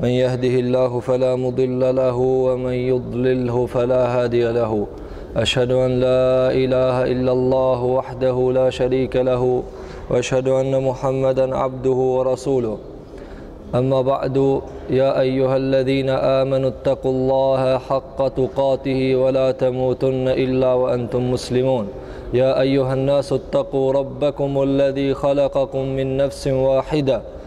من يهده الله فلا مضل له ومن يضلله فلا هادي له أشهد أن لا إله إلا الله وحده لا شريك له وأشهد أن محمدا عبده ورسوله أما بعد يا أيها الذين آمنوا اتقوا الله حق تقاته ولا تموتن إلا وأنتم مسلمون يا أيها الناس اتقوا ربكم الذي خلقكم من نفس واحدة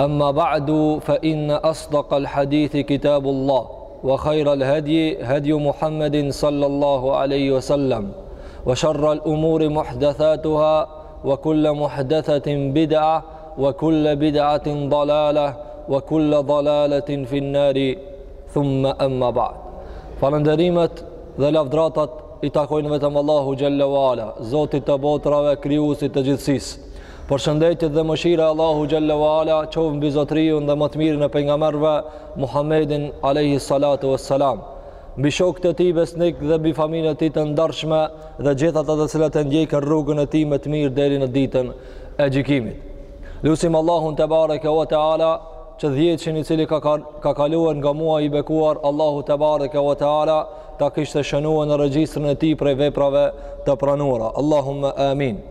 أما بعد فإن أصدق الحديث كتاب الله وخير الهدي هدي محمد صلى الله عليه وسلم وشر الأمور محدثاتها وكل محدثة بدعة وكل بدعة ضلالة وكل ضلالة في النار ثم أما بعد فلندريمة ذلاف لفدراتت إتاكوين متم الله جل وعلا زوت të botrave, kryusit të Përshëndetjet dhe mëshira e Allahu xhel-le ve ala qoftë mbi zotëriun dhe më të mirën e pejgamberëve Muhammedin alejhi salatu ve selam. Mbi shokët e tij besnik dhe mbi familjen e tij të ndershme dhe gjithë ata të cilët e ndjekin rrugën e tij me të mirë deri në ditën e gjykimit. Lusim Allahun tebareke ve teala që dhjetëshin i cili ka ka kaluar nga muaji i bekuar Allahu tebareke ve teala ta kishte shënuar në regjistrin e tij prej veprave të pranuara. Allahumma amin.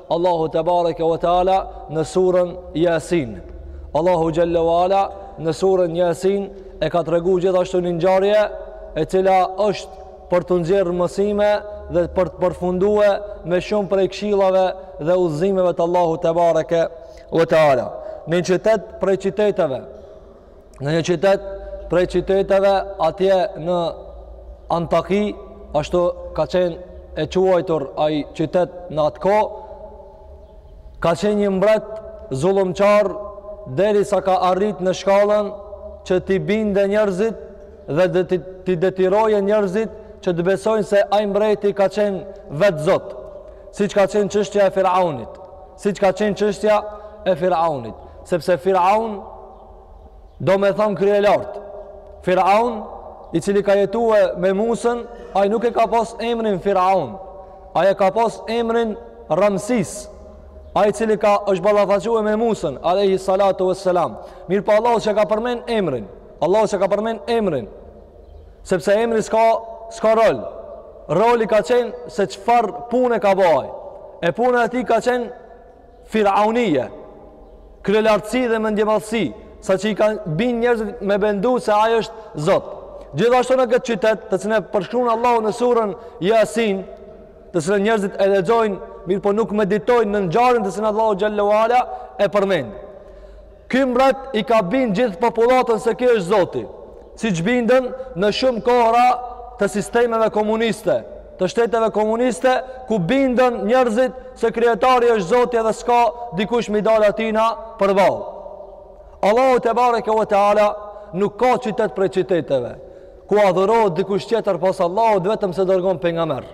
Allahu tebareke ve teala në surën Yasin. Allahu xhel-le ve ala në surën Yasin e ka tregu gjithashtu një ngjarje e cila është për të nxjerrë mësime dhe për të përfundue me shumë prej këshillave dhe udhëzimeve të Allahu tebareke ve teala. Në një qytet prej qyteteve në një qytet prej qyteteve atje në Antaki, ashtu ka qenë i quajtur ai qytet në atë kohë, ka qenë një mbret zullumqar derisa ka arrit në shkallën që t'i binde njerëzit dhe dhe t'i detyroje njerëzit që të besojnë se ai mbreti ka qenë vetë zot, siç ka qenë çështja e Firaunit, siç ka qenë çështja e Firaunit, sepse Firaun domethënë kryelartë. Firaun, i cili ka jetue me Musën, ai nuk e ka pas emrin Firaun, ai e ka pas emrin Ramsis, ai i cili ka është ballafaque me Musën, alejhi salatu ve selam. Mirëpo Allahu s'e ka përmen emrin, Allahu s'e ka përmen emrin, sepse emri s'ka, s'ka rol, roli ka qenë se çfarë pune ka ba ai, e puna e atij ka qenë Firaunije, kryelartësi dhe mendjemadhësi, saqë i ka bind njerëzit me mendu se ai është Zot. Gjithashtu në këtë qytet, të cilën e përshkruan Allahu në surën Yasin, të cilën njerëzit e lexojnë, mirëpo nuk meditojnë në ngjarjen të cilën Allahu xhel-le ve ala e përmend. Ky mbret i ka bind gjithë popullatën se ky është zoti, siç binden në shumë kohëra të sistemeve komuniste, të shteteve komuniste, ku binden njerëzit se kryetari është zoti edhe s'ka dikush me i dalë atina përballë. Allahu tebareke ve teala nuk ka qytet prej qyteteve, ku adhurohet dikush tjetër pos Allahut vetëm se dërgon pejgamberë.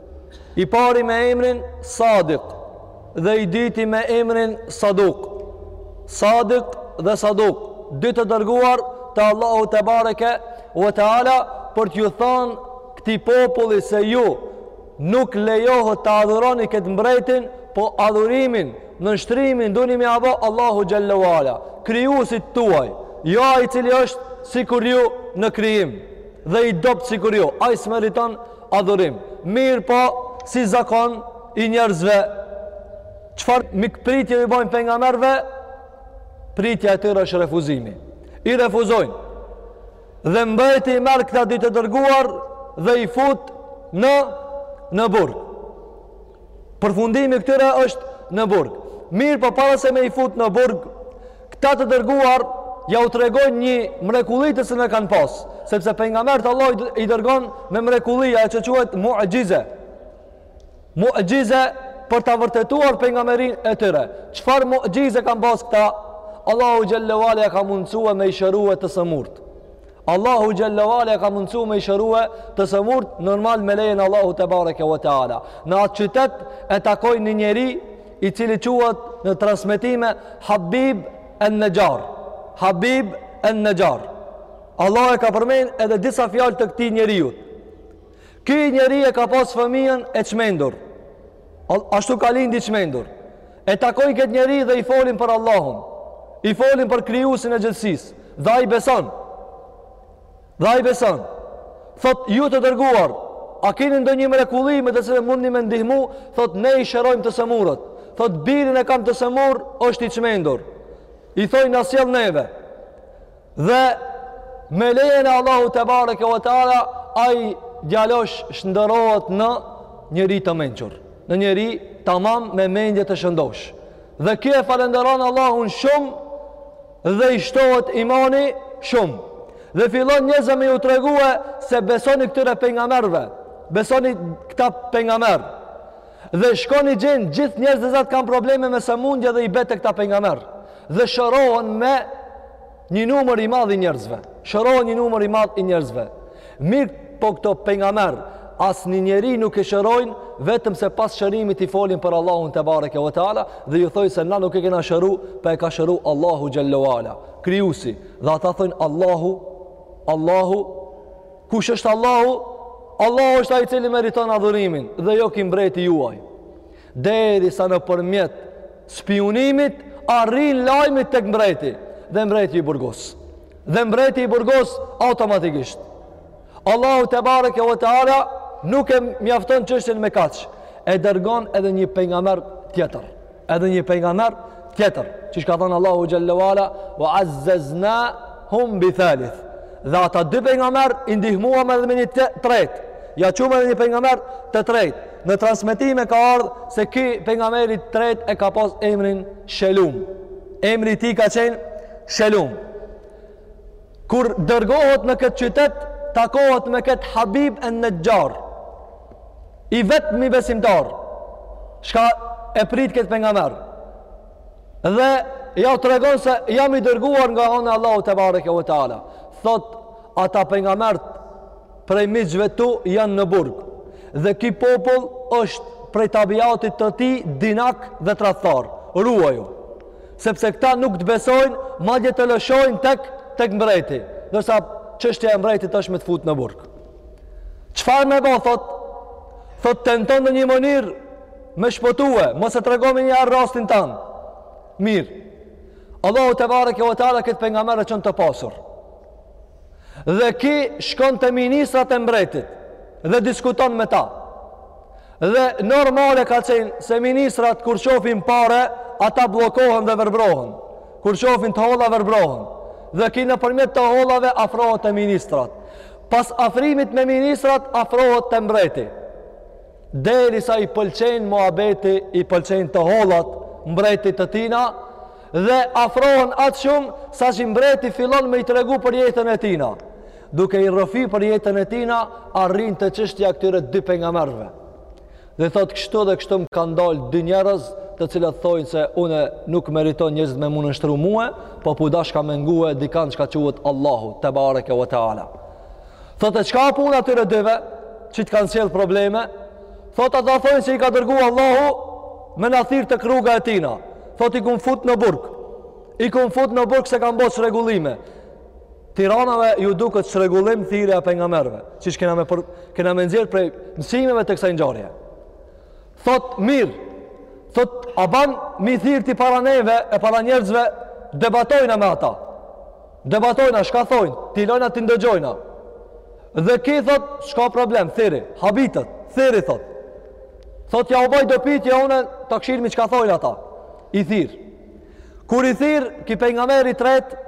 I pari me emrin Sadik dhe i dyti me emrin Saduk. Sadik dhe Saduk, dy të dërguar të Allahu tebareke ve teala për t'ju than këtij populli se ju nuk lejohet ta adhuroni këtë mbretin, po adhurimin, nënshtrimin duni me ia bo Allahu xhel-le ve ala, krijuesit tuaj, jo ai i cili është sikur ju në krijim dhe i dobët sikur ju, ai s'meriton adhurim. Mirëpo, si zakon i njerëzve, çfarë mikpritje i bëjnë pejgamberëve? Pritja e tyre është refuzimi. I refuzojnë. Dhe mbreti i merr këta dy të dërguar dhe i fut në në burg. Përfundimi i këtyre është në burg. Mirëpo para se me i fut në burg, këta të dërguar ja u tregojnë një mrekulli të cilën e kanë pas, sepse pejgamberët Allahu i dërgon me mrekulli ajo që quhet mu'xhize. Mu'xhize për ta vërtetuar pejgamberinë e tyre. Çfarë mu'xhize kanë pas këta? Allahu xhelle ve ala ja ka mundësue me i shërue të sëmurtë. Allahu xhelle ve ala e ka mundësu me i shërue të sëmurt normal me lejen e Allahut tebareke ve teala. Në atë qytet e takoi një njeri i cili quhet në transmetime Habib en Nexhar. Habib en Nexhar. Allah e ka përmend edhe disa fjalë të këtij njeriut. Ky njeri e ka pas fëmijën e çmendur. Ashtu ka lind i çmendur. E takojnë këtë njeri dhe i folin për Allahun. I folin për krijuesin e gjithësisë. Dhe ai beson. Dhe ai beson. Thotë ju të dërguar, a keni ndonjë mrekulli me të cilën mundni me ndihmu? Thotë ne i shërojmë të sëmurët. Thotë birin e kam të sëmurë, është i çmendur. I thojnë na sjell neve. Dhe me lejen e Allahut tebareke ve teala ai djalosh shndërrohet në njeri të mençur, në njeri tamam me mendje të shëndoshë. Dhe ky e falënderon Allahun shumë dhe i shtohet imani shumë. Dhe fillon njerëzve me ju tregue se besoni këtyre pejgamberëve, besoni këta pejgamberë. Dhe shkon i gjen gjithë njerëzit që kanë probleme me sëmundje dhe i bje te këta pejgamberë. Dhe shërohen me një numër i madh i njerëzve. Shërohen një numër i madh i njerëzve. Mirëpo këta pejgamberë asnjë njeri nuk e shërojnë vetëm se pas shërimit i folin për Allahun tebareke ve teala dhe ju thojnë se na nuk e kena shëru po e ka shëru Allahu xhelle ve ala krijuesi dhe ata thojnë Allahu Allahu Kush është Allahu? Allahu është ai i cili meriton adhurimin dhe jo ky mbreti juaj. Derisa nëpërmjet spiunimit arrin lajmi tek mbreti dhe mbreti i burgos. Dhe mbreti i burgos automatikisht. Allahu tebareke ve teala nuk e mjafton çështjen me kaq. E dërgon edhe një pejgamber tjetër. Edhe një pejgamber tjetër, që çka thënë Allahu xhelle ve ala, ve azzezna hum bi thalith. Dhe ata dy pejgamberë i ndihmuam edhe me një të tretë. Ja çum edhe një pejgamber të tretë. Në transmetime ka ardhë se ky pejgamberi i tretë e ka pas emrin Shelum. Emri i tij ka qenë Shelum. Kur dërgohet në këtë qytet, takohet me këtë Habib en-Nexhar. I vetmi besimtar çka e prit këtë pejgamber. Dhe ia tregon se jam i dërguar nga ana e Allahut tebareke ve teala. Thotë, ata pejgamberët prej miqve tu janë në burg. Dhe ky popull është prej tabiatit të tij dinak dhe tradhtar. Ruaju. Sepse këta nuk të besojnë, madje të lëshojnë tek tek mbreti. Ndërsa çështja e mbretit është me të futë në burg. Çfarë me bo thotë? Thotë tento në ndonjë mënyrë me shpëtue, mos e trego menjëherë rastin tand. Mirë. Allahu tebareke ve teala këtë pejgamber e çon të pasur. Dhe ky shkon te ministrat e mbretit dhe diskuton me ta. Dhe normale ka qenë se ministrat kur shofin pare, ata bllokohen dhe verbrohen. Kur shofin të holla, verbrohen. Dhe ky nëpërmjet të hollave afrohet te ministrat. Pas afrimit me ministrat, afrohet te mbreti. Derisa i pëlqen muhabeti, i pëlqejnë të hollat mbretit të tina dhe afrohen aq shumë saqë mbreti fillon me i tregu për jetën e tina. Duke i rrëfy për jetën e tina, arrin te çështja e këtyre dy pejgamberëve. Dhe thotë kështu dhe kështu më kanë dalë dy njerëz të cilët thojnë se unë nuk meritoj njerëzit me m'u nënshtru mue, po po u dashka me ngue dikënd çka quhet Allahu, tebareke ve teala. Thotë e çka a puna e atyre dyve Që të kanë sjellë probleme Thotë ata thojnë se i ka dërgu Allahu Me na thirrë tek rruga e tina Thotë i kum fut në burg I kum fut në burg se kanë bo çrregullime Tiranave u duket çrregullim thirrja e pejgamberëve Siç kena me, për, kena me nxjerrë prej mësimeve të kësaj ngjarje Thotë, mirë, thotë, a ban me i thirrë ti para neve e para njerëzve, debatojna me ata. Debatojna, çka thojnë, t'i lojna t'i ndëgjojna. Dhe ky thotë, s'ka problem, thirri, habitet, thirri thotë. Thotë, jau baj do pyetje, unë, ta kshyrmi çka thojnë ata. I thirr. Kur i thirr ky pejgamberi i tretë,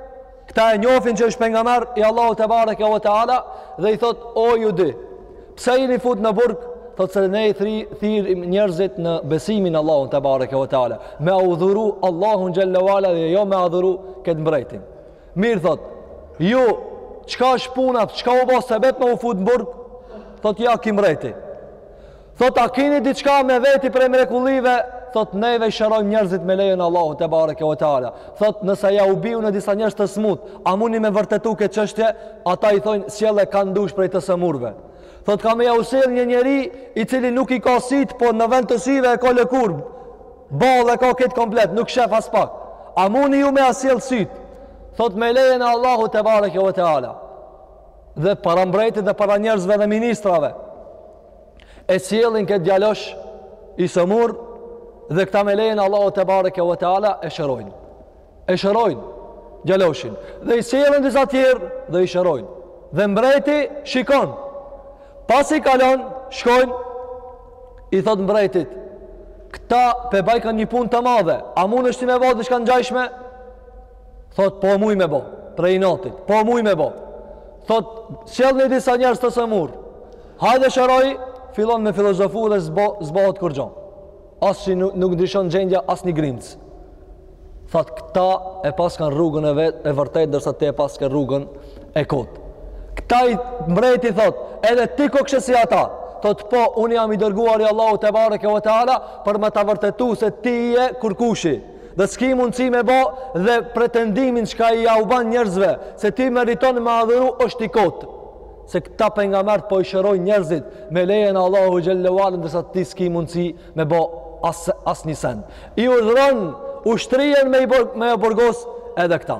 këta e njofin që është pejgamber i Allahut tebareke ve teala dhe u thotë o ju dy, pse jeni fut në burg? Thotë se ne i thri, thirrim njerëzit në besim në Allahun tebareke ve teala, me adhuru Allahun xhelle ve ala dhe jo me adhuru këtë mbretin. Mirë thotë, ju çka është puna, çka u bo sebep me u fut në burg? Thotë ja ky mbreti. Thotë a kini diçka me veti prej mrekullive, thotë neve i shërojmë njerëzit me lejen e Allahut te bareke ve teala. Thotë nëse jau bijmë disa njerëz të smut, a muni me vërtetu këtë çështje? Ata i thonë sjelle kan dush prej të sëmurve. Thotë kam me jau sjell një njeri i cili nuk i ka sytë, po në vend të syve e ka lëkurë. Ballë e ka këtë komplet, nuk shef aspak. A muni ju me ja sjell sytë? Thotë me lejen e Allahut te bareke ve teala. Dhe para mbretit dhe para njerëzve dhe ministrave. e sjellin këtë djalosh i sëmur dhe këta me lejen e Allahut te bareke ve teala e shërojnë e shërojnë djaloshin dhe i sjellin disa tjerë dhe i shërojnë dhe mbreti shikon pasi kalon shkojnë i thotë mbretit këta pe bajkan një punë të madhe a mun edhe ti me bo diçka të ngjajshme Thot po muj me bo, prej inatit, po muj me bo. Thot sjellni disa njerëz të sëmurë. Hajde shëroji, fillon me filozofu dhe zbo, zbohet kurgjo. As që nuk, nuk ndryshon gjendja as një grimcë. Thot këta e paskan rrugën e vet e vërtetë ndërsa ti e paske rrugën e kotë. Këta i mbreti thot, edhe ti kokshe si ata. Thot po, unë jam i dërguar i Allahut te bareke ve teala për me ta vërtetu se ti je kurkushi. Dhe s'ki mundësi me bo dhe pretendimin çka jau ban njerëzve, se ti meriton me t'adhuru është i kotë. Se këta pejgamerët po i shërojnë njerëzit me lejen e Allahut xhelle ve ala ndërsa ti s'ki mundësi me bo as, as një send. I urdhëron ushtrien me, i bor, me e borgos edhe këta.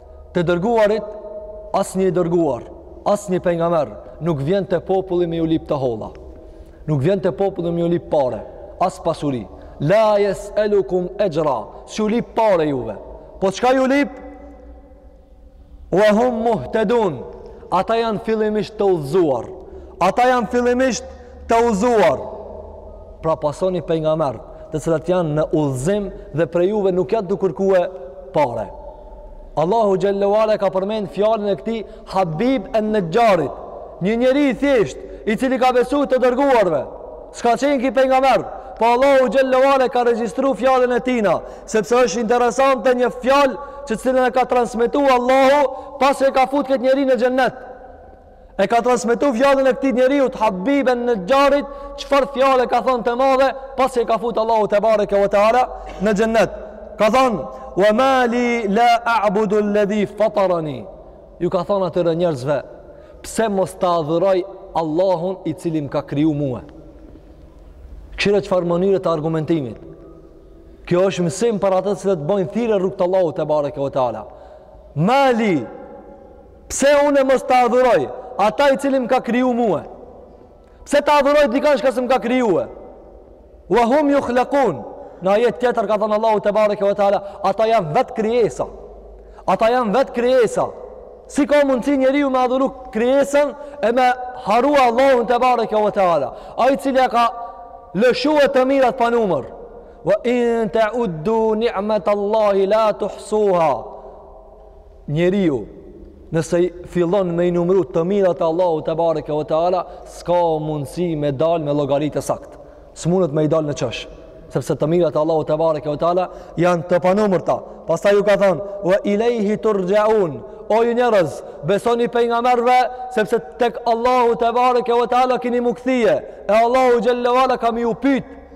Të dërguarit, as një i dërguar, as një pejgamer, nuk vjen te populli me ju lip të holla. Nuk vjen te populli me ju lip pare, as pasuri. La jes'elukum exhra, s'ju lip pare juve. Po çka ju lip? Ua hum muhtedun, ata janë fillimisht të udhëzuar. Ata janë fillimisht të udhëzuar. Pra pasoni pejgamerët, të cilët janë në udhëzim dhe prej juve nuk janë tu kërkue pare. Allahu xhelle ve ala e ka përmend fjalën e këtij Habib en-Nexharit një njeri i thjeshtë i cili ka besu të dërguarve s'ka qenë ky pejgamer po Allahu xhelle ve ala e ka regjistru fjalën e tina sepse është interesante një fjalë të cilën e ka transmetu Allahu pasi e ka fut këtë njeri në xhennet E ka transmetu fjalën e këtij njeriut Habib en-Nexharit, çfarë fjale ka thënë të madhe, pasi e ka fut Allahu te bareke ve teala në xhennet. Ka thënë: "Wa mali la a'budu alladhi fatarani." Ju ka thënë atyre njerëzve, pse mos ta adhuroj Allahun i cili më ka kriju mua? Kshyre çfarë mënyre të argumentimit. Kjo është mësim për ata të cilët bëjnë thirrje n'rrugë të Allahut te bareke ve teala. Mali, Pse une mos t'adhuroj ata i cili më ka kriju mue? Pse t'adhuroj dikan shka s'më ka kriju e? Wa hum jukhlekun. Në ajet tjetër ka thanë Allahu tebareke ve teala, ata janë vetë krijesa. Ata janë vetë krijesa. Si ka mundësi njeriu me adhuru krijesën e me harrue Allahun tebareke ve teala. Ai i cili ka lëshue të mirat pa numër. Wa in te'uddu ni'met Allahi la tuhsuha. Njeriu nëse fillon me i numru të mirat e Allahu tebareke ve teala, s'ka mundësi me dal me llogari të saktë. S'munët me i dal në qosh. Sepse të mirat e Allahut tebareke ve teala, janë të panumërta. Pastaj ju ka thonë, ue ilejhi turxhaun, o ju njerëz, besoni pejgamberve, sepse tek Allahu tebareke ve teala kini m'u kthy. E Allahu xhelle ve ala ka me ju pytë,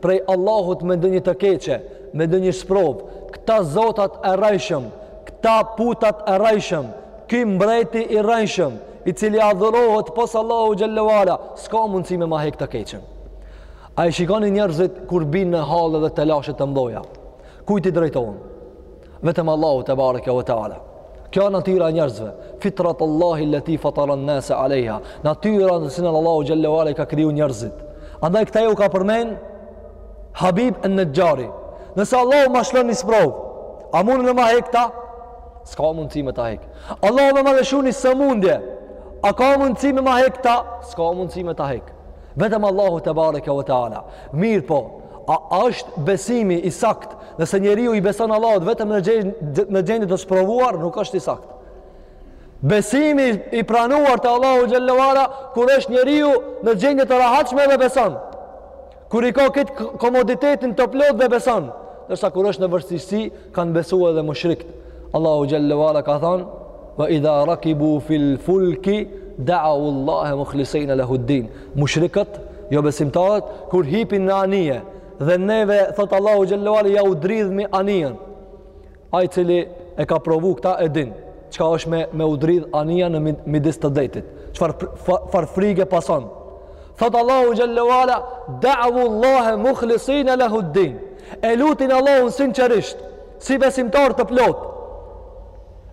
prej Allahut me ndonjë të keqe, me ndonjë sprovë, këta zotat e rrejshëm, këta putat e rrejshëm, ky mbreti i rrejshëm, i cili adhurohet pos Allahu xhelle ve ala, s'ka mundësi me ma hek të keqen. A i shikoni njerëzit kur binë në halle dhe telashe të mdhoja? Kujt i drejtohen? Vetëm Allahu tebareke ve teala. Kjo është natyra e njerëzve. Fitrat Allahi alati fatara an-nas alayha. Natyra në të cilën Allahu xhelle ve ala i ka kriju njerëzit. Andaj këta ju ka përmend Habib en-Nexhari Nëse Allahu ma lshon një sprovë A mund me ma hek ta? S'ka mundësi me ta hek Allahu me ma lëshu një sëmundje A ka mundësi me ma hek ta? S'ka mundësi me ta hek Vetëm Allahu tebareke ve teala. Mirëpo, a, a është besimi i saktë? Nëse njeriu i beson Allahut vetëm në gjendje në gjendje të sprovuar, nuk është i saktë. Besimi i pranuar te Allahu xhelle ve ala kur është njeriu në gjendje të rahatshme dhe beson. Kur i ka këtë komoditetin të plotë dhe beson, ndërsa kur është në vështirësi Kanë besuar edhe mushrikët. Allahu xhelle ve ala ka thënë: "Wa idha rakibu fil fulki da'u Allah mukhlisina lahu ddin." Mushrikët, jobesimtarët, kur hipin në anije dhe neve thotë Allahu xhelle ve ala jau dridhim anijen. Ai i cili e ka provu këta e din. Çka është me u dridh anija në midis të detit? Çfarë far frige pason? Thotë Allahu xhelle ve ala, da'u Allah mukhlisin lahu ddin E lutin Allahun sinqerisht, si besimtarë të plotë.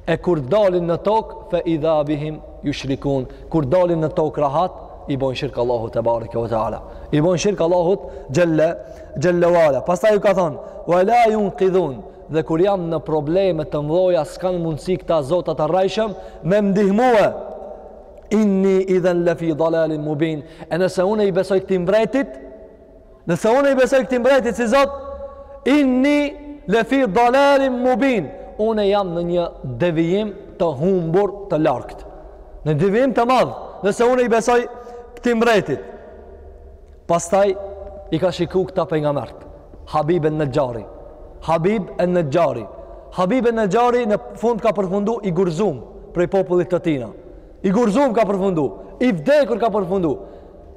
E kur dalin në tokë, fa idha bihim yushrikun. Kur dalin në tokë rahat, i bojnë shirk Allahut tebareke ve teala. I bojnë shirk Allahut xhelle xhelle ve ala. Pastaj ju ka thonë, "Wa la yunqidhun." dhe kur jam në probleme të mdhoja s'kanë mundësi këta zota të rrajshëm me m'ndihmue inni idhen lefi dalalin mubin e nëse une i besoj këti mbretit nëse une i besoj këti mbretit si zot inni lefi dalalin mubin une jam në një devijim të humbur të largët në devijim të madh nëse une i besoj këti mbretit Pastaj i ka shiku këta pejgamerët. Habib en-Nexhari. Habib en-Nexhari. Habib en-Nexhari në fund ka përfundu i gurzum prej popullit të tina. I gurzum ka përfundu. I vdekur ka përfundu.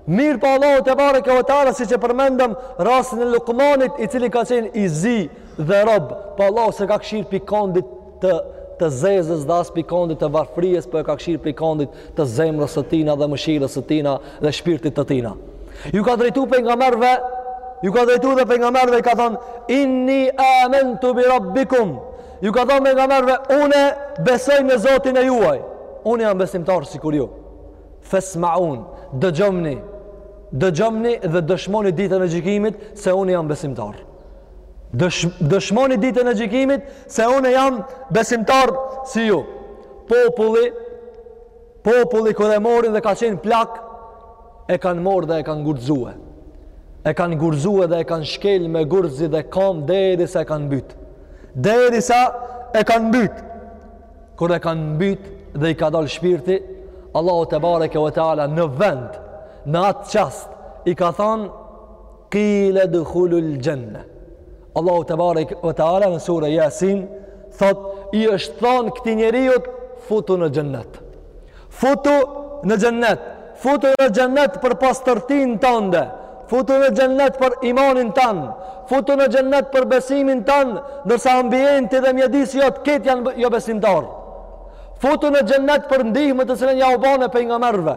Mirëpo Allahu tebareke ve teala siç e përmendëm rastin e lukmanit i cili ka qenë i zi dhe rob. Po Allahu s'e ka kshyr pi kondit të të zezës dhe as pi kondit të varfries po e ka kshyr pi kondit të zemrës të tina dhe mëshirës të tina dhe shpirtit të tina. Ju ka drejtu pejgamerve, ju ka drejtu dhe pejgamerve i ka thonë, inni amentu bi rabbikum, ju ka thonë pejgamerve, une besoj në zotin e juaj, une jam besimtar sikur ju, fesmaun, dëgjomni, dëgjomni dhe dëshmoni ditën e gjykimit se une jam besimtar. Dësh, dëshmoni ditën e gjykimit se unë jam besimtar si ju. Populli, populli kur e mori dhe ka qenë plak, e kanë morrë dhe e kanë gurëzue. E kanë gurëzue dhe e kanë shkel me gurëzi dhe kamb derisa e kanë mbytë. Derisa e kanë mbytë. Kur e kanë mbytë dhe i ka dalë shpirti, Allahu tebareke ve teala në vend në atë çast i ka thonë Kile dhulil xhenne. Allahu tebareke ve teala në sure Jasin, thot, i është thonë këtij njeriut, futu në xhennet. Futu në xhennet. Futu në xhennet për pastërtinë tande. Futu në xhennet për imanin tand. Futu në xhennet për besimin tand, ndërsa ambienti dhe mjedisi jot krejt janë jobesimtarë. Futu në xhennet për ndihmën të cilën jau bane pejgamerve.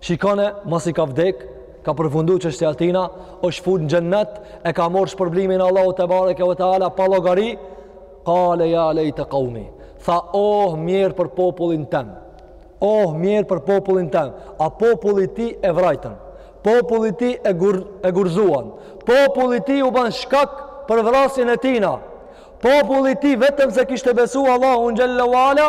Shikone, masi ka vdek, ka përfundu çështja e tina, është fut në xhennet, e ka morrë shpërblimin e Allahu tebareke ve teala pa llogari, kale ja lejte kaumi, tha oh mjer për popullin tem, oh mjer për popullin tem, a populli tij e vrajtën, populli tij e, gur, e gurzuan, populli tij u ban shkak për vrasjen e tina, populli tij vetëm se kishte besu Allahun xhel-le ve ala,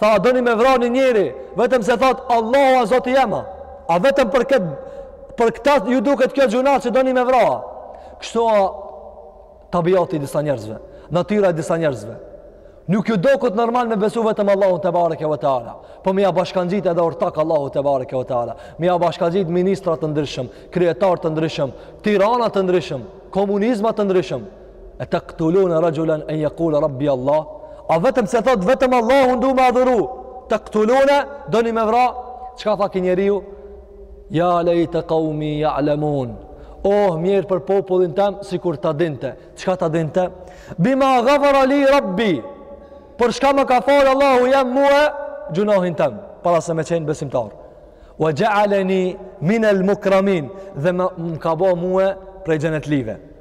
Tha, a doni me vra një njeri, vetëm se thot, Allahu a zoti jem. A vetëm për këtë, për këta ju duket kjo gjunah që doni me vra. Kështu a tabiati i disa njerëzve, natyra e disa njerëzve. Nuk ju doket normal me besu vetëm Allahu tebareke ve teala. Po me ja bashkangjit edhe ortak Allahu tebareke ve teala. Me ja bashkangjit ministra të ndryshëm, kryetarë të ndryshëm, tirana të ndryshëm, komunizma të ndryshëm. E tektulune rexhulen en jekule rabbi Allah A vetëm se thot vetëm Allahun du me adhuru Tektulune doni me vra Çka tha ky njeriu Ja lejte kaumi jalemun Oh mjerë për popullin tem Sikur ta dinte Çka ta dinte Bima gafara li rabbi Për çka më ka falë Allahu jem mu Gjynahin tem Para se me qenë besimtar Wa xhealeni minel mukramin Dhe më ka bo mu Prej xhenetlive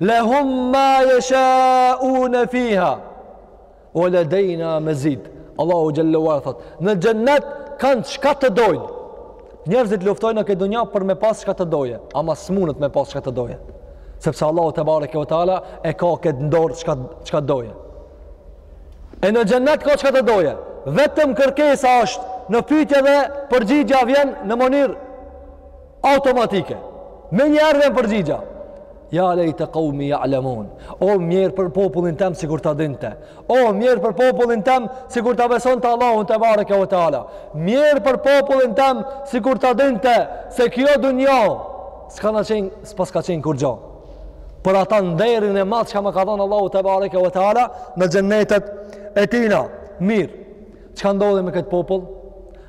Lehum ma yashauna fiha wa ladaina mazid. Allahu xhelle ve ala thot, në xhennet kanë çka të dojnë. Njerëzit luftojnë në këtë dunja për me pas çka të doje, ama s'munet me pas çka të doje. Sepse Allahu tebareke ve teala e ka këtë n'dorë çka çka doje. E në xhennet ka çka të doje. Vetëm kërkesa është në pyetje dhe përgjigja vjen në mënyrë Automatike. Menjëherë edhe përgjigja. Ja lejte kaumi jalemun. O mjerë për popullin tem sikur ta dinte. O mjerë për popullin tem sikur ta besonte Allahun tebareke ve teala. Mjerë për popullin tem sikur ta dinte se kjo dunjo. S'ka qenë, s'paska qenë kurgjo. Për atë nderin e madh çka më ka dhonë Allahu tebareke ve teala në xhennetet e tina. Mirë. Çka ndodhi me këtë popull?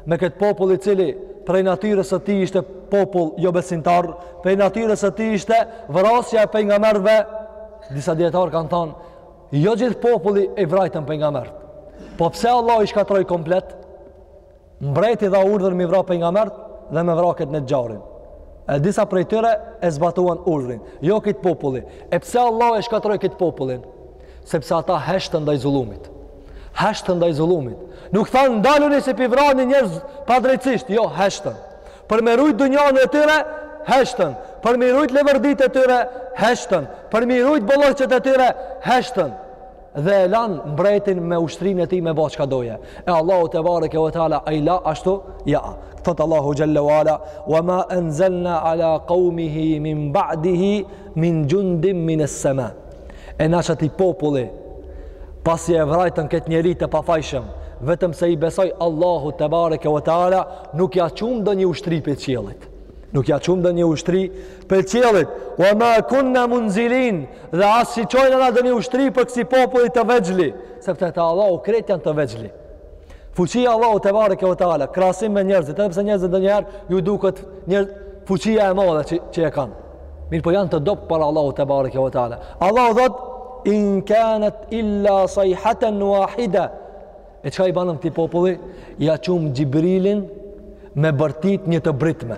Me këtë popull i cili prej natyrës së tij ishte popull jobesimtar, prej natyrës së tij ishte vrasja e pejgamberëve. Disa dijetarë kanë thënë jo gjithë populli i vrajtën pejgamberët. Po pse Allah i shkatroi komplet? Mbreti dha urdhër m'i vra pejgamberët dhe me vra këtë Nexharin. E disa prej tyre e zbatuan urdhrin, jo krejt populli. E pse Allah e shkatroi krejt popullin? sepse ata heshtën ndaj zullumit. Heshtën ndaj zullumit. Nuk thanë ndaluni se p'i vrani njerëz padrejtësisht, jo heshtën. Për me rujt dunjan e tyre, heshtën. Për me rujt leverditë e tyre, heshtën. Për me rujt bollëqet e tyre, heshtën. Dhe e lanë mbretin me ushtrinë e tij me bo çka doje. E Allahu tebareke ve teala, a i la ashtu? Ja. Thotë Allahu xhelle ve ala, wa ma enzelna ala kaumihi min ba'dihi min xhundin mines sema. e na qatij populli pasi e vrajtën këtë njeri të pafajshëm, vetëm se i besoi Allahut tebareke ve teala, nuk ia çumë ndonjë ushtri prej qiellit. Nuk ia çumë ndonjë ushtri prej qiellit. Wa ma kunna munzilin dhe as s'i çojmë ndonjë ushtri për kësi populli të veçli, sepse te Allahu krejt janë të veçli. Fuqia e Allahut tebareke ve teala, krahasim me njerëzit, edhe pse njerëzit ndonjëherë ju duket fuqia e madhe që, që e kanë. Mirëpo janë të dobët para Allahut tebareke ve teala. Allahu thot, in kanet illa sajhaten wahida. E çka i banëm këtij populli? Ia çumë Xhibrilin me bërtit një të britme.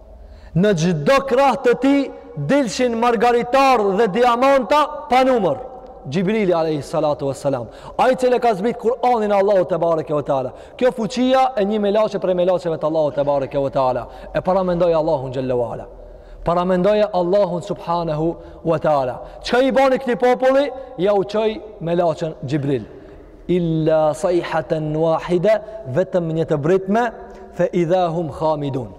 Në çdo krah të tij dilshin margaritar dhe diamanta pa numër. Xhibrili alayhi salatu wassalam, ai cili e ka zbrit Kur'anin e Allahut tebareke ve teala. Kjo fuqia e një melaçe prej melaçeve të Allahut tebareke ve teala. E paramendoja Allahun xhelle ve ala. Paramendoja Allahun subhanahu wa taala. Çka i bani këtij populli? Ja u çoi melaçen Xhibril. illa sayhatan wahida vetëm një të britme fa idha hum khamidun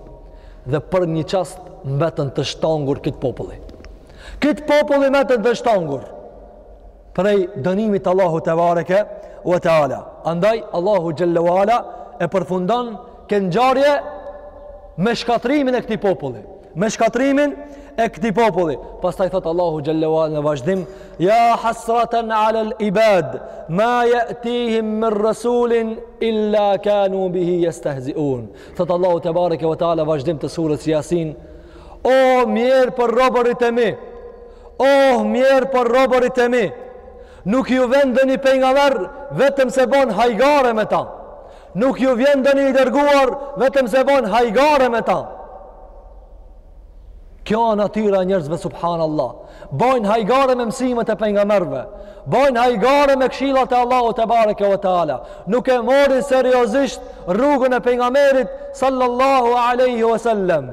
dhe për një çast mbetën të shtangur këtë populli këtë populli mbetën të shtangur prej dënimit të Allahut tebareke ve teala andaj Allahu xhelle ve ala e përfundon kët ngjarje me shkatrimin e këtij populli me shkatrimin e këtij populli. Pastaj thot Allahu xhelle ve ala në vazhdim, ya hasratan ala al ibad ma yatihim min rasulin illa kanu bihi yastehzi'un. Thot Allahu tebareke ve teala vazhdim të surës Yasin, o mjer për robërit e mi. O mjer për robërit e mi. Nuk ju vjen ndonji pejgamber vetëm se bojnë hajgare me ta. Nuk ju vjen ndonjë i dërguar vetëm se bajnë hajgare me ta. Kjo natyra e njerëzve subhanallah. Bajnë hajgare me mësimet e pejgamberëve. Bajnë hajgare me këshillat e Allahut tebareke ve teala. Nuk e morin seriozisht rrugën e pejgamberit sallallahu alaihi wasallam.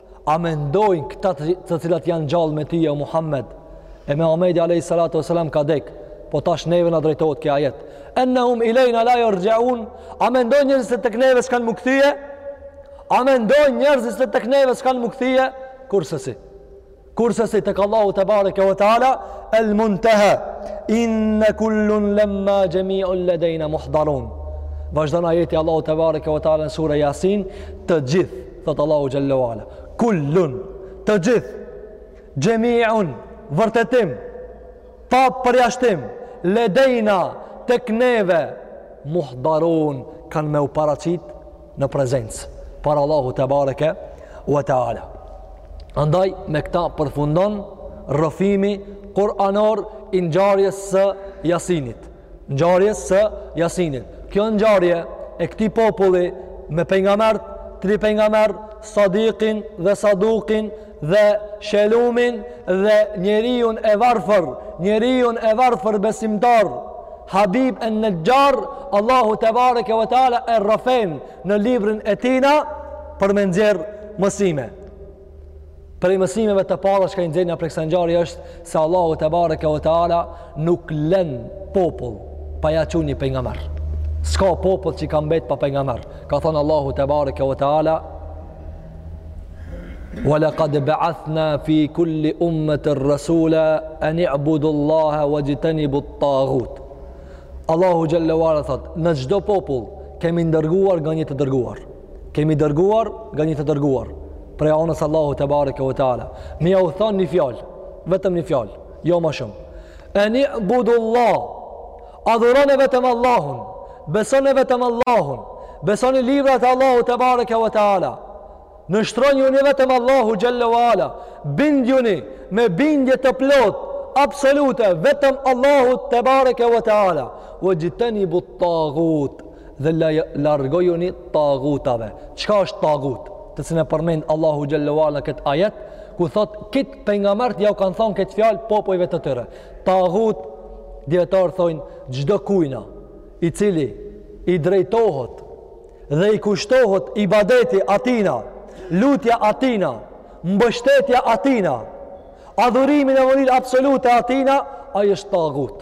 A mendojnë këta të cilat janë gjallë me ty o Muhammed e me Muhammedin a.s. ka dek po tash neve na drejtohet ky ajet ennehum ilejna la jerxhiun a mendojnë njerëzit se tek neve s'kanë me u kthye a mendojnë njerëzit se tek neve s'kanë me u kthye kursesi kursesi tek Allahu tebareke ve teala el munteha in kullun lemma xhemiun ledejna muhdarun vazhdon ajeti Allahu tebareke ve teala në suren Jasin të gjithë Thot Allahu xhelle ve ala, kullun, të gjithë, xhemiun, vërtetim, pa përjashtim, ledejna tek neve muhdarun kanë me u paracit në prezencë para Allahut tebareke ve teala. Andaj me këta përfundon rrëfimi kuranor i ngjarjes së Jasinit. ngjarjes së Jasinit. Kjo ngjarje e këtij populli me pejgambert, tri pejgamber, Sadikin dhe Sadukin dhe Shelumin dhe njeriun e varfër, njeriun e varfër besimtar, Habib en-Nexhar, Allahu tebareke ve teala e rrëfen në librin e tina për me nxjerr mësime. Prej mësimeve të para që çka i nxjerrim nga prej kësaj ngjarje është se Allahu tebareke ve teala nuk lën popull pa ja çuar një pejgamber. S'ka popull që ka mbet pa pejgamber. Ka thonë Allahu tebareke ve teala Wa laqad ba'athna fi kulli ummatin rasula an i'budu Allaha wajtanibu at-taghut. Allahu xhel-le ve ala thotë, në çdo popull kemi dërguar nga një të dërguar. kemi dërguar nga një të dërguar prej anës Allahu tebareke ve teala me ja u thonë një fjalë vetëm një fjalë jo ma shumë eni'budu Allah adhurone vetëm Allahun besone vetëm Allahun besoni librat e Allahu tebareke ve teala nënshtronjuni vetëm Allahu xhel-le ve ala bindjuni me bindje të plotë absolute vetëm Allahu tebareke ve teala vexhtenibu tagut dhe largojuni tagutave. Çka është tagut? Të cilin e përmend Allahu xhel-le ve ala në këtë ajet, ku thotë, krejt pejgamberët ja u kanë thonë këtë fjalë popujve të tyre. Tagut, dijetarët thojnë, çdo kujna, i cili i drejtohet dhe i kushtohet ibadeti atina, lutja atina, mbështetja atina, adhurimi në vëllim absolute atina, ai është tagut.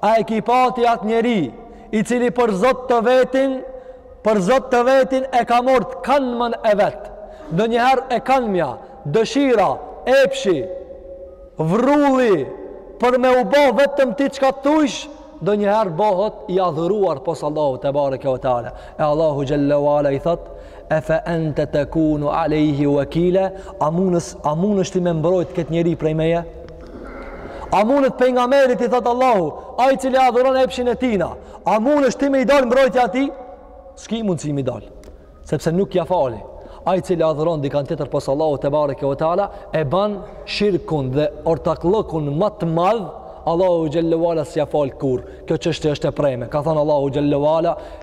A e ki pa ti atë njeri, i cili për zot të vetin, për zot të vetin e ka marrë kanmën e vet. Ndonjëherë e kanmja, dëshira, epshi, vrulli, për me u bo vetëm ti çka të thujsh, ndonjëherë bohet i adhuruar pos Allahu tebareke ve teala. E Allahu xhel-le ve ala i thotë, e fe ente tekunu alejhi vekila, a munësh, a munësh ti me mbrojt këtë njeri prej meje? A mundet pejgamberit i thotë Allahu, ai i cili adhuron epshin e tina, a munësh ti me i dal mbrojtja atij? S'ki mundësi me i dal, sepse nuk ja fali. Ai i cili adhuron dikan tjetër pos Allahut tebareke ve teala e ban shirkun dhe ortakllëkun ma të madh, Allahu xhel-le ve ala s'ia fal kurrë. Kjo çështje është e preme. Ka thonë Allahu xhel-le ve ala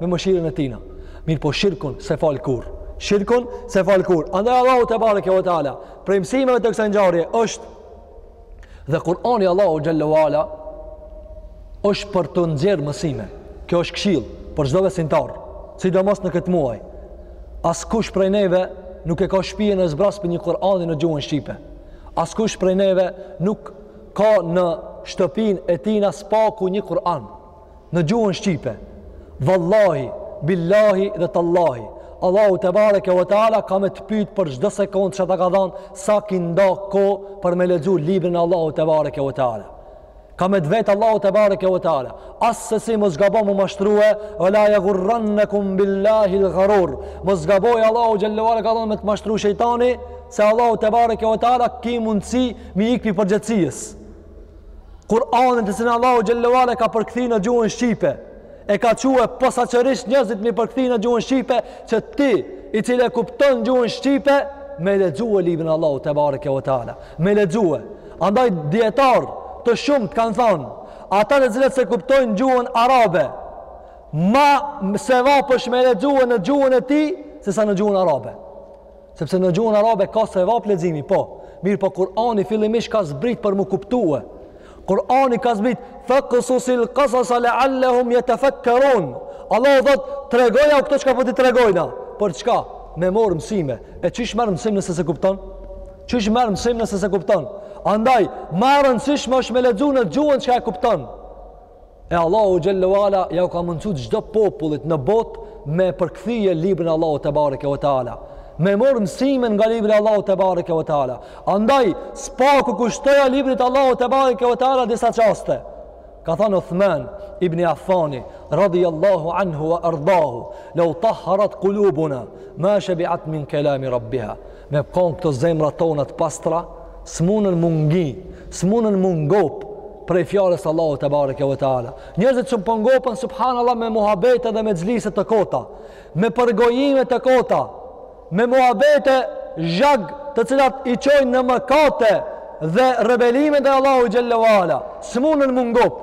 me mëshirën e tina. Mirëpo shirkun s'e fal kurrë. Shirkun s'e fal kurrë. Andaj Allahu tebareke ve teala. Prej mësimeve të kësaj ngjarje është dhe Kurani Allahu xhel-le ve ala është për të nxjerrë mësime. Kjo është këshillë për çdo besimtar. Sidomos në këtë muaj. Askush prej neve nuk e ka shpijen e zbrazt prej një Kurani në gjuhën shqipe. Askush prej neve nuk ka në shtëpinë e tina së paku një Kuran. në gjuhën shqipe. Vallahi, billahi dhe tallahi. Allahu te bareke ve teala ka me të pyet për çdo sekond çka ta ka dhanë, sa ki nda kohë për me lexu librin e Allahut te bareke ve teala. Ka me të vet Allahu te bareke ve teala. Assesi mos gabo m'u mashtrue, wala yaghurrannakum billahi al-gharur. Mos gaboj Allahu xhelle ve ala ka thënë me të mashtru shejtani, se Allahu te bareke ve teala ki mundsi me ik pi përgjegjësisë. Kur'anin të cilin Allahu xhelle ve ala ka përkthy në gjuhën shqipe, e ka çue posaçërisht njerëzit me përkthy në gjuhën shqipe që ti i cili e kupton gjuhën shqipe me lexue librin Allahu te bareke ve teala. Me lexue. Andaj dijetarë të shumtë kanë thënë, ata të cilët s'e kuptojnë gjuhën arabe, ma sevap ësht me lexue në gjuhën e tij sesa në gjuhën arabe. Sepse në gjuhën arabe ka sevap leximi, po. Mirëpo Kurani fillimisht ka zbrit për m'u kuptue. Kurani ka zbrit, faksusil kasasa lealehum jetefekkerun. Allahu thotë, tregojau këto çka po t'i tregojna. Për çka? Me morr mësime. E qysh merr mësim nëse s'e kupton? Qysh merr mësim nëse s'e kupton? Andaj, ma e rëndësishme është me lexu në gjuhën çka e kupton. E Allahu xhelle ve ala jau ka mundësu çdo popullit në botë me përkthye librin Allahu te bareke ve teala. Me morr mësime nga libri Allahu te bareke ve teala. Andaj s'paku kushtoja librit Allahu te bareke ve teala disa çaste. Ka thënë Uthman ibn Affani radhiyallahu anhu wa ardahu, "Law taharat qulubuna ma shabi'at min kalami rabbiha." Me kon këto zemrat tona të pastra, s'munën m'u ngi, s'munën m'u ngop prej fjalës Allahu te bareke ve teala. Njerëzit shumë po ngopën subhanallahu me muhabete dhe mexhlise të kota, me përgojime të kota, me muhabete zhag të cilat i çojnë në mëkate dhe rebelime ndaj Allahu xhelle ve ala. S'munën m'u ngop.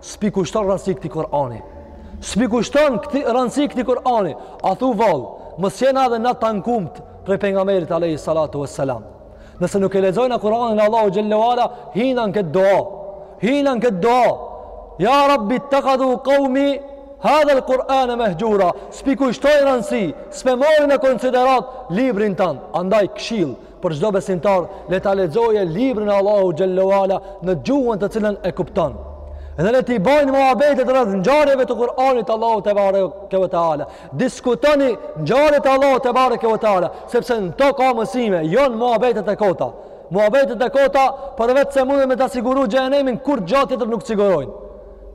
S'pi kushton rëndësi këti Kurani. S'pi kushton këti rëndësi këti Kurani. A thu vallë, mos jena edhe na t'ankumt prej pejgamberit alejhi salatu ve selam. Nëse nuk e lexojna Kuranin e Allahu xhelle ve ala, hina në këtë dua. Hina në këtë dua. Ja rabbi ittehadhu kaumi hadhel Kurane mehxhura. S'pi kushtojnë rëndësi, s'pe morrin në konsideratë librin tan. Andaj këshilë. për çdo besimtar le ta lexojë librin e Allahu xhelle ve ala në gjuhën të cilën e kupton. Dhe le t'i bëjnë muhabetet rreth ngjarjeve të Kur'anit Allahu te bareke ve teala. Diskutoni ngjarjet e Allahu te bareke ve teala, sepse në to ka mësime, jo në muhabetet e kota. Muhabetet e kota përveç se mundën me ta siguru xhehnemin kurgja tjetër nuk sigurojnë.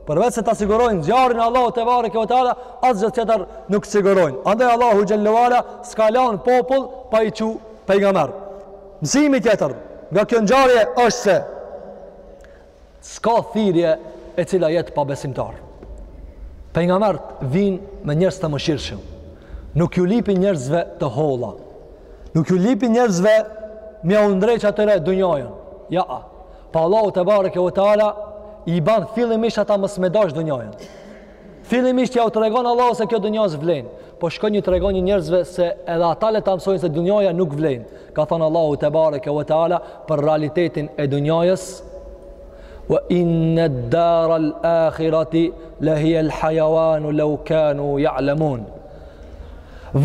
Përveç se ta sigurojnë zjarrin e Allahut tebareke ve teala, asgjë tjetër nuk t'sigurojnë. Andaj Allahu xhelle ve ala s'ka lan popull pa i çu pejgamber. Mësimi tjetër nga kjo ngjarje është se s'ka thirrje e cila jet pa besimtar. Pejgambert vijnë me njerëz të mëshirshëm. Nuk ju lipin njerëzve të holla. Nuk ju lipin njerëzve me jau ndreq atyre dunjojën. Ja, Po Allahu tebareke ve teala i ban fillimisht ata mos me dash dunjojën. Fillimisht jau tregon Allahu se kjo dunjoja s'vlen. Po shkojnë i tregojnë njerëzve se edhe ata le ta mësojnë se dunjoja nuk vlen. Ka thonë Allahu tebareke ve teala për realitetin e dunjojës. Wa inna ad-dara al-akhirati la hiya al-hayawan law kanu ya'lamun.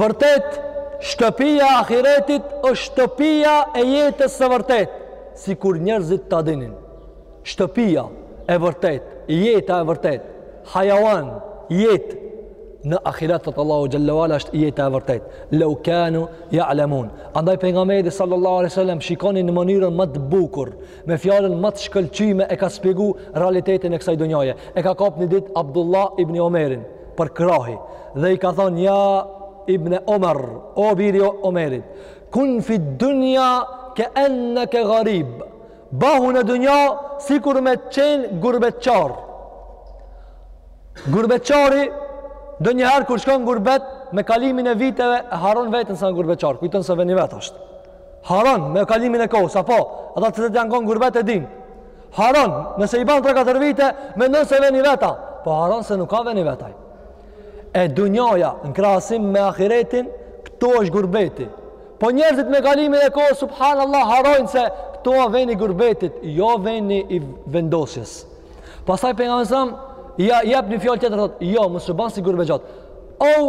Vërtet shtëpia e ahiretit është shtëpia e jetës së vërtetë. sikur njerëzit ta dinin. Shtëpia e vërtet, jeta e vërtet, hajawan, jetë në ahiret te Allahu xhelle ve ala është jeta e vërtet. Law kanu ya'lamun. Andaj pejgamberi sallallahu alaihi wasallam shikoni në mënyrën ma të bukur, me fjalën ma të shkëlqyme e ka shpjegu realitetin e kësaj dunjaje. E ka kap një ditë Abdullah ibn Omerin për krahi dhe i ka thonë ja ibn Omer, o biri i Omerit, Kun fi dunja ke enne ke garib. Bahu në dunja sikur me qenë gurbetçar. Gurbetçari, ndonjëherë kur shkon gurbet, me kalimin e viteve, e harron veten se a gurbetçar, kujton se veni i vet asht. Harron me kalimin e kohës, a po, ata që janë konë gurbet e dinë. Harron, nëse i ban 3-4 vite, mendon se veni i vet a, po harron se nuk a veni i vet aj. e dunjaja në krahasim me ahiretin këtu është gurbeti po njerëzit me kalimin e kohës subhanallah harrojnë se këtu a veni i gurbetit jo veni i vendosjes pastaj pejgamberi alejhi selam jep një fjalë tjetër thot, jo mos u ban si gurbetçar au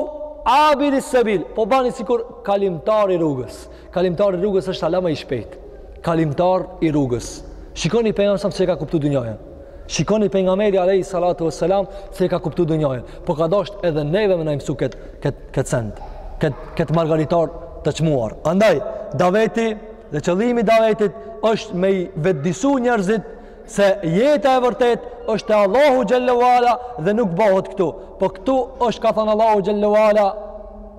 abiri sebil po banu sikur kalimtar i rrugës kalimtar i rrugës është hala ma i shpejtë kalimtar i rrugës shikoni pejgamberi alejhi selam si e ka kuptu dunjaja Shikoni pejgamberi alejhi salatu ve selam si e ka kuptu dunjojën Po ka dasht edhe neve me na e mësu këtë kët, kët send Këtë kët margaritar të çmuar Andaj, daveti dhe qëllimi i davetit është me i vetëdijesu njerëzit Se jeta e vërtet është te Allahu xhelle ve ala dhe nuk bohet këtu Po këtu është ka thanë Allahu xhelle ve ala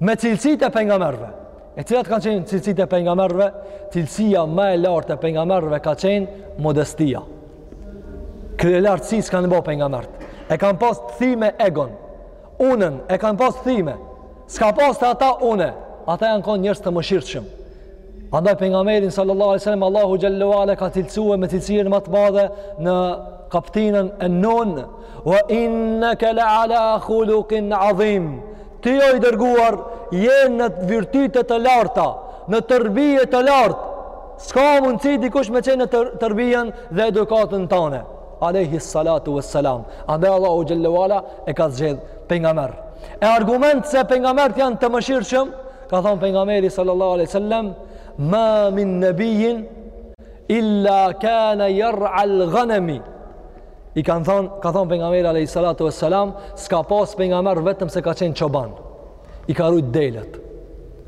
me cilësitë e pejgamberëve. E cilat kanë qenë cilësitë e pejgamberëve? Cilësia ma e lartë e pejgamberëve ka qenë modestia. Kryelartësi s'kanë bo pejgamberët. E kanë pas thime egon. Unën e kanë pas thime. S'ka pas te ata unë. Ata janë kon njerëz të mëshirshëm. Andaj pejgamberin sallallahu alajhi wasallam Allahu xhelle ve ala e ka cilësue me cilësinë ma të madhe në kaptinën e Nun wa innaka la ala khuluqin adhim Ti o i dërguar jen në virtyte të larta, në tërbije të lartë. S'ka mundësi dikush me qenë në tërbijen dhe edukatën tane. Alejhi salatu ve selam. Andaj Allahu xhelle ve ala e ka zgjedh pejgamber. E argument se pejgamberët janë të mëshirshëm, ka thonë pejgamberi sallallahu aleyhi ve sallam, ma min nebijin illa kana jer'a al ghanemi. I kanë thonë, ka thonë pejgamberi alayhi salatu vesselam, s'ka pas pejgamber vetëm se ka qenë çoban. I ka rujt delet.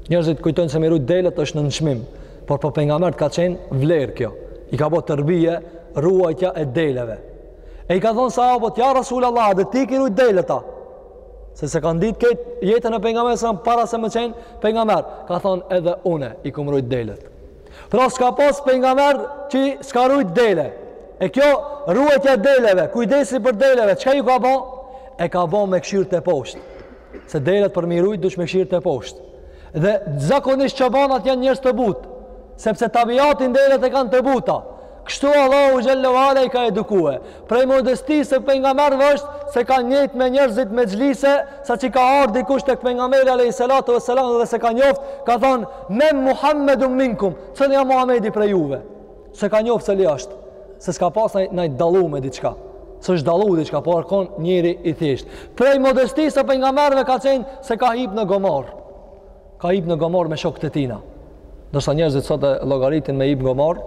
Njerëzit kujtojnë se me i rujt delet është nënçmim, por për pejgamberët ka qenë vlerë kjo. I ka bo tërbije ruajtja e deleve. E i kanë thonë sahabët, ja Rasulullah, edhe ti i ki rujt delet a? Se s'e kanë ditë këtë jetën e pejgamberit para se me qenë pejgamber. Ka thonë edhe unë i kom rujt delet. Pra s'ka pas pejgamber që s'ka rujt dele. E kjo ruajtja e deleve, kujdesi për deleve, çka ju ka bo? I ka bo me kshyr teposhtë. Se delet për me i rujt duhesh me kshyr teposhtë. Dhe zakonisht çobanat janë njerëz të butë, sepse tabiatin delet e kanë të butë. Kështu Allahu xhelle ve ala i ka edukue. Prej modestisë së pejgamberëve është se ka nejt me njerëzit në mexhlise, saqë ka ardh dikush tek pejgamberi alayhi salatu vesselam dhe s'e ka njoft, ka thonë men Muhammedun minkum, cili o Muhamedi prej juve. S'e ka njoft cili asht, se s'ka pas naj dallim e diçka. S'është dallu diçka, por o kon njeri i thjeshtë. Prej modestisë së pejgamberëve ka qenë se ka hip në gomar. Ka hip në gomar me shokët e tina. Ndërsa njerëzit sot e llogaritin me hip në gomar,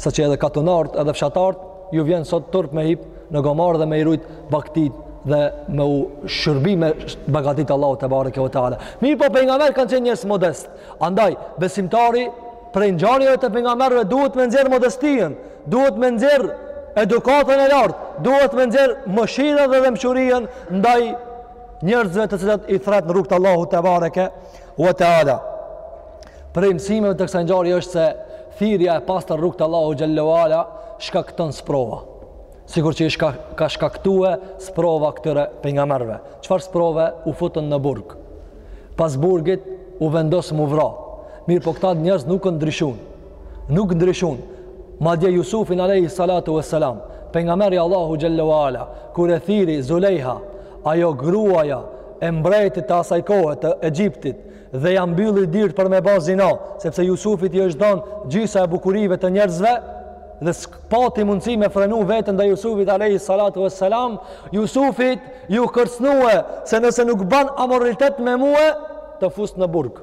saqë edhe katunart, edhe fshatart, ju vjen sot turp me hip në gomar dhe me i rujt baktitë dhe me u shërbi me bagëtitë e Allahut tebareke ve teala. Mirëpo pejgamberët kanë qenë njerëz modestë. Andaj, besimtari prej ngjarjeve të pejgamberëve duhet me nxjerr modestien, duhet me nxjerr edukatën e lartë, duhet me nxjerr mëshirën dhe dhemshurien ndaj Njerëzve të cilët i thret në rrugë të Allahut tebareke ve teala. Prej mësimeve të kësaj ngjarjeje është se thirrja e pastër në rrugë të Allahut xhelle ve ala shkakton sprova. Sikur që i shka, ka shkaktue sprova këtyre pejgamberëve. Çfarë sprove u futën në burg? Pas burgit u vendos m'u vra. Mirëpo këta njerëz nuk kanë ndryshu. nuk ndryshun madje Jusufin alejhi salatu ve selam pejgamberi Allahut xhelle ve ala kur e thirri Zulejha ajo gruaja e mbretit të asaj kohe të Egjiptit dhe ja mbylli dyrt për me ba zina sepse Jusufit i është dhanë gjysa e bukurive të njerëzve dhe s'pati mundësi me frenu veten ndaj Jusufit alejhi salatu ve selam Jusufit ju kërcnue se nëse nuk ban amoralitet me mue të fus në burg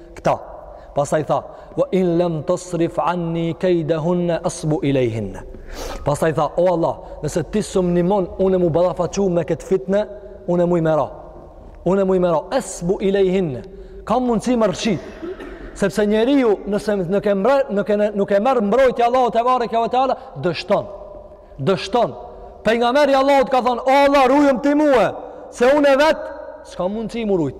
Këta. Pastaj tha, "Wa in lam tasrif anni kaydahunna asbu ilayhin." Pastaj tha, "O Allah, nëse ti s'um nimon unë mu ballafaqu me këtë fitnë, unë mu i merr. Unë mu i merr asbu ilayhin." Kam mundësi me rrshit. Sepse njeriu nëse nuk e mbro, nuk e nuk e merr n'mbrojtje Allahu tebareke ve teala, dështon. Dështon. Pejgamberi i Allahut ka thonë, "O Allah, rujum ti mua, se unë vet s'kam mundësi mu rujt."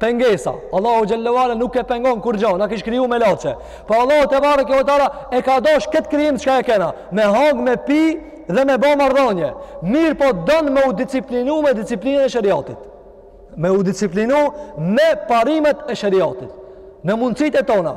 Pengesa, Allahu xhelle ve ala nuk e pengon kurgja, na kish kriju melaqe. Po Allahu tebareke ve teala e ka dosh kët krijim çka e kena, me hang, me pi dhe me ba marrëdhënie. Mirëpo don me u disiplinu me disiplinën e shariatit. Me u disiplinu me parimet e shariatit. Në mundësitë tona,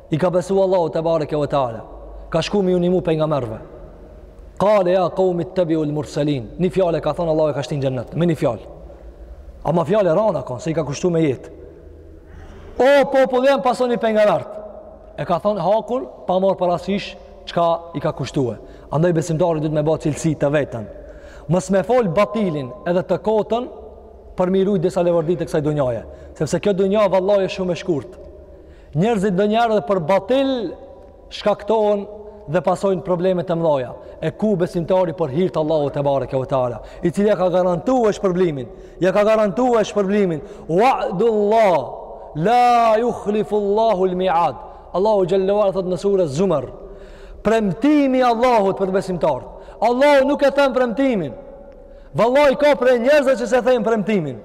i ka besu Allahut tebareke ve teala ka shku me ju nimu pejgamerve kale ja kaumi ttebiul murselin një fjalë e ka thonë Allahu e ka shti n'xhennet me një fjalë ama fjalë e ran u kon se i ka kushtu me jet o popull jem pasoni pejgamerët e ka thonë hakun pa marë parasysh çka i ka kushtue andaj besimtari duhet me ba cilësi të veten mos me fol batilin edhe të kotën për me i ru disa leverdi të kësaj dunjaje sepse kjo dunja vallaj e shumë e shkurt Njerëzit ndonjëherë edhe për batil shkaktohen dhe pasojnë probleme të mëdha. E ku besimtari për hir të Allahut tebareke ve teala, i cili ja ka garantuar shpërblimin, ja ka garantuar shpërblimin. Wa'dullah la yukhlifu Allahu al-mi'ad. Allahu xhelle ve ala thot në sure Zumar. Premtimi i Allahut për besimtarët. Allahu nuk e then premtimin. Vallahi ka prej njerëzve që s'e then premtimin.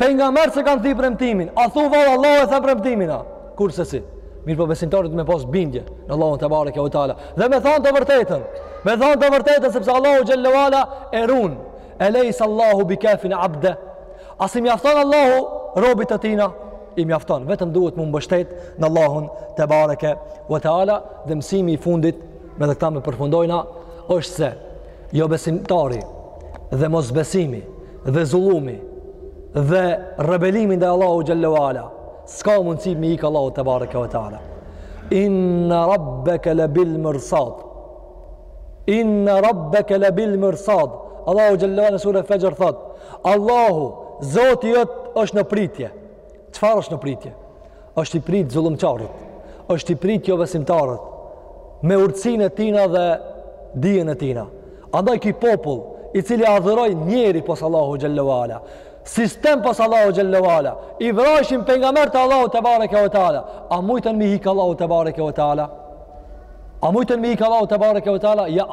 Pejgamerët s'e kanë thy premtimin, a thu vallë Allahu e then premtimin, a? Kurrsesi. Mirëpo besimtarit me pas bindje në Allahun tebareke ve teala. Dhe me thanë të vërtetën, me thanë të vërtetën, sepse Allahu xhelle ve ala e run. E lejse Allahu bi kafin abde. A s'i mjafton Allahu robit të tina? I mjafton, vetëm duhet mu mbështet në Allahun tebareke ve teala dhe mësimi i fundit me dhe këta me përfundojna është se jobesimtari dhe mosbesimi dhe zullumi dhe rebelimi ndaj Allahut xhelle ve ala s'ka mundësi m'i ikë Allahut tebareke ve teala inne rabbeke le bil mirsad inne rabbeke le bil mirsad Allahu xhelle ve ala në sure Fexhr thot Allahu zoti jot është në pritje Çfarë është në pritje? Është i prit zullumqarët, është i prit jobesimtarët, me urtësinë e tina dhe dijen e tina. Andaj ki popull, i cili adhuroi njeri pos Allahu xhelle ve ala, sistem pos Allahu xhelle ve ala, i vrajshin pejgamberët e Allahu tebareke ve teala, a mujtën m'i hik Allahu tebareke ve teala? A mujtën m'i hik Allahu tebareke ve teala? Ja,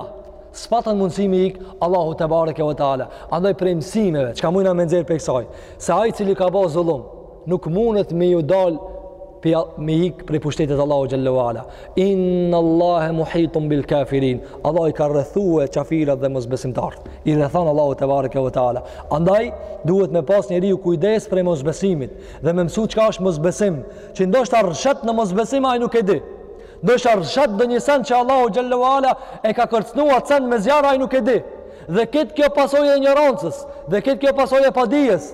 s'patën mundësi m'i hik Allahu tebareke ve teala. Andaj prej mësimeve, çka mujna me nxjerr prej kësaj, Se ai i cili ka bo zullum, nuk mundet me ju dal me ik prej pushtetit të Allahu xhelle ve ala. Inna Allahe muhitun bil kafirin. Allah i ka rrethue qafirat dhe mosbesimtarët. I rrethon Allahu tebareke ve teala. Andaj duhet me pas njeriu kujdes prej mosbesimit dhe me mësu çka është mosbesim, që ndoshta rrshet në mosbesim ai nuk e di. Ndoshta rrshet ndonjë sen që Allahu xhelle ve ala e ka kërcnu at sen me zjarr ai nuk e di. Dhe këtë kjo pasojë e injorancës, dhe këtë kjo pasojë e padijes,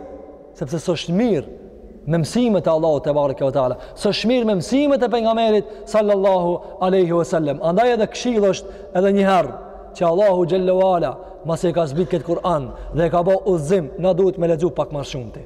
sepse s'është marrë me mësimet e Allahu tebareke ve teala, s'është marrë me mësimet e pejgamberit sallallahu aleyhi ve sellem. Andaj edhe këshilë është edhe njëherë që Allahu xhelle ve ala, masi e ka zbrit këtë Kur'an dhe e ka bo udhëzim, na duhet me lexu pak ma shumëti.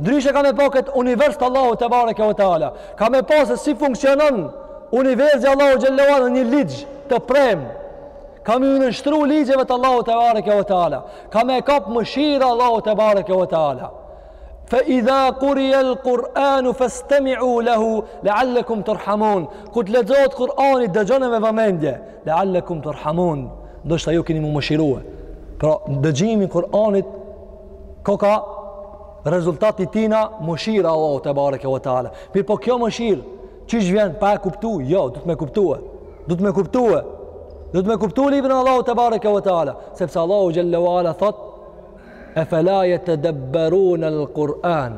Ndryshe ka me pa këtë univers të Allahu tebareke ve teala. Ka me pa se si funksionon universi Allahu xhelle ve ala në një ligj të premë. Ka me ju nënshtru ligjeve të Allahu tebareke ve teala. Ka me e kap mëshira Allahu tebareke ve teala. Fe idha kurie el Kur'anu festemiu lehu leallekum turhamun. Kur t'lexohet Kur'ani dëgjone me vëmendje leallekum turhamun. Ndoshta ju keni m'u mëshirue. Pra, dëgjimi Kur'anit Koka rezultati i tina mëshira Allahu tebareke ve teala. Mirëpo kjo mëshirë qysh vjen pa e kuptu? Jo, duhet me kuptue. Duhet me kuptue. Duhet me kuptue librin Allahu tebareke ve teala, sepse Allahu xhelle ve ala thot e fela yatadabbarun al-Quran.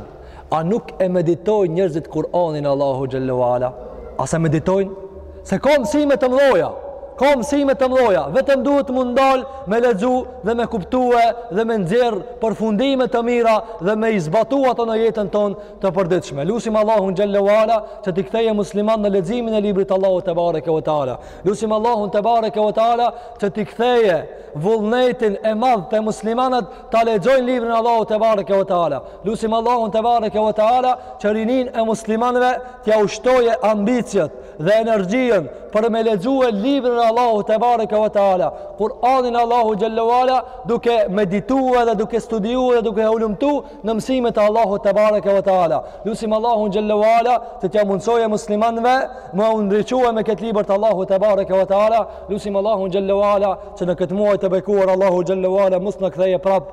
A nuk e meditojnë njerëzit Kur'anin Allahu xhelle ve ala? A s'e meditojnë? Se ka mësime të mdhoja, ka mësime të mdhoja, vetëm duhet m'u ndal me lexu dhe me kuptue dhe me nxjerr përfundime të mira dhe me i zbatu ato në jetën tonë të përditshme. Lusim Allahu xhelle ve ala që t'i ktheje musliman në leximin e librit Allahu tebareke ve teala. Lusim Allahu tebareke ve teala që t'i ktheje vullnetin e madh te muslimanët ta lexojnë librin e Allahu tebareke ve teala. Lusim Allahun tebareke ve teala që rininë e muslimanve t'ja shtoje ambicjet dhe energjien për me lexue librin e Allahu tebareke ve teala. Kur'anin e Allahu xhelle ve ala duke meditu edhe duke studiu edhe duke hulumtu në mësimet e Allahu tebareke ve teala. Lusim Allahun xhelle ve ala të t'ja mundësoje muslimanve me u ndriçue me këtë libër të Allahu tebareke ve teala. Lusim Allahun xhelle ve ala që në këtë muaj të bekuar Allahu xhelle ve ala mos na ktheje prap